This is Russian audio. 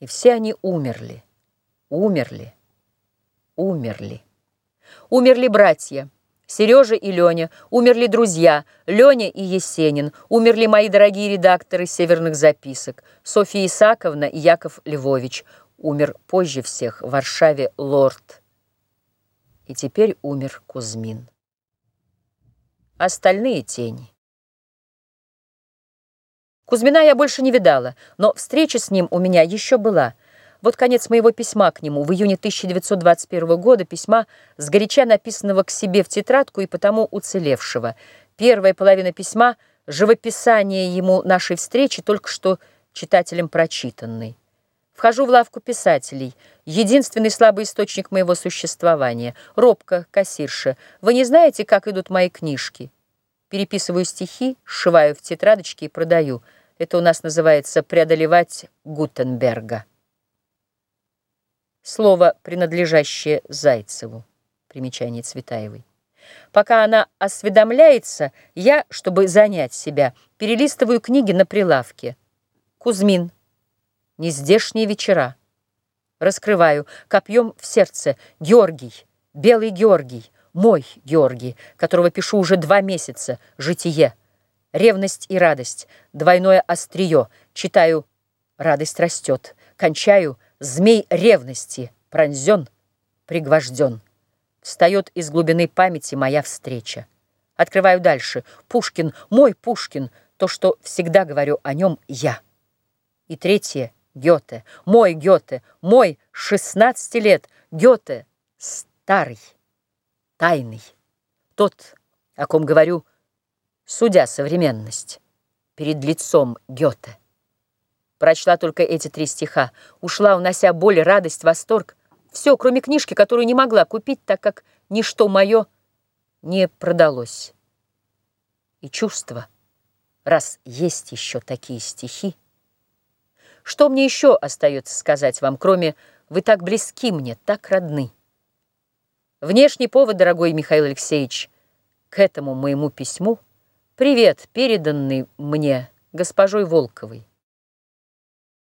И все они умерли, умерли, умерли. Умерли братья, Сережа и Леня, умерли друзья, Леня и Есенин, умерли мои дорогие редакторы «Северных записок», Софья Исаковна и Яков Львович, умер позже всех в Варшаве лорд. И теперь умер Кузьмин. Остальные тени. Кузьмина я больше не видала, но встреча с ним у меня еще была. Вот конец моего письма к нему в июне 1921 года, письма, сгоряча написанного к себе в тетрадку и потому уцелевшего. Первая половина письма — живописание ему нашей встречи, только что читателям прочитанной. Вхожу в лавку писателей, единственный слабый источник моего существования. Робко, кассирша. Вы не знаете, как идут мои книжки? Переписываю стихи, сшиваю в тетрадочки и продаю — это у нас называется «преодолевать Гутенберга». Слово, принадлежащее Зайцеву. Примечание Цветаевой. Пока она осведомляется, я, чтобы занять себя, перелистываю книги на прилавке. Кузьмин. Нездешние вечера. Раскрываю. Копьем в сердце. Георгий. Белый Георгий. Мой Георгий, которого пишу уже два месяца. Житие. Ревность и радость, двойное острие. Читаю «Радость растет». Кончаю «Змей ревности, пронзен, пригвожден». Встает из глубины памяти моя встреча. Открываю дальше. Пушкин, мой Пушкин, то, что всегда говорю о нем я. И третье — Гёте, мой Гёте, мой 16 лет, Гёте, старый, тайный. Тот, о ком говорю, — судя современность перед лицом Гёте. Прочла только эти три стиха, ушла, унося боль, радость, восторг. Все, кроме книжки, которую не могла купить, так как ничто мое не продалось. И чувство, раз есть еще такие стихи, что мне еще остается сказать вам, кроме «Вы так близки мне, так родны». Внешний повод, дорогой Михаил Алексеевич, к этому моему письму — Привет, переданный мне госпожой Волковой.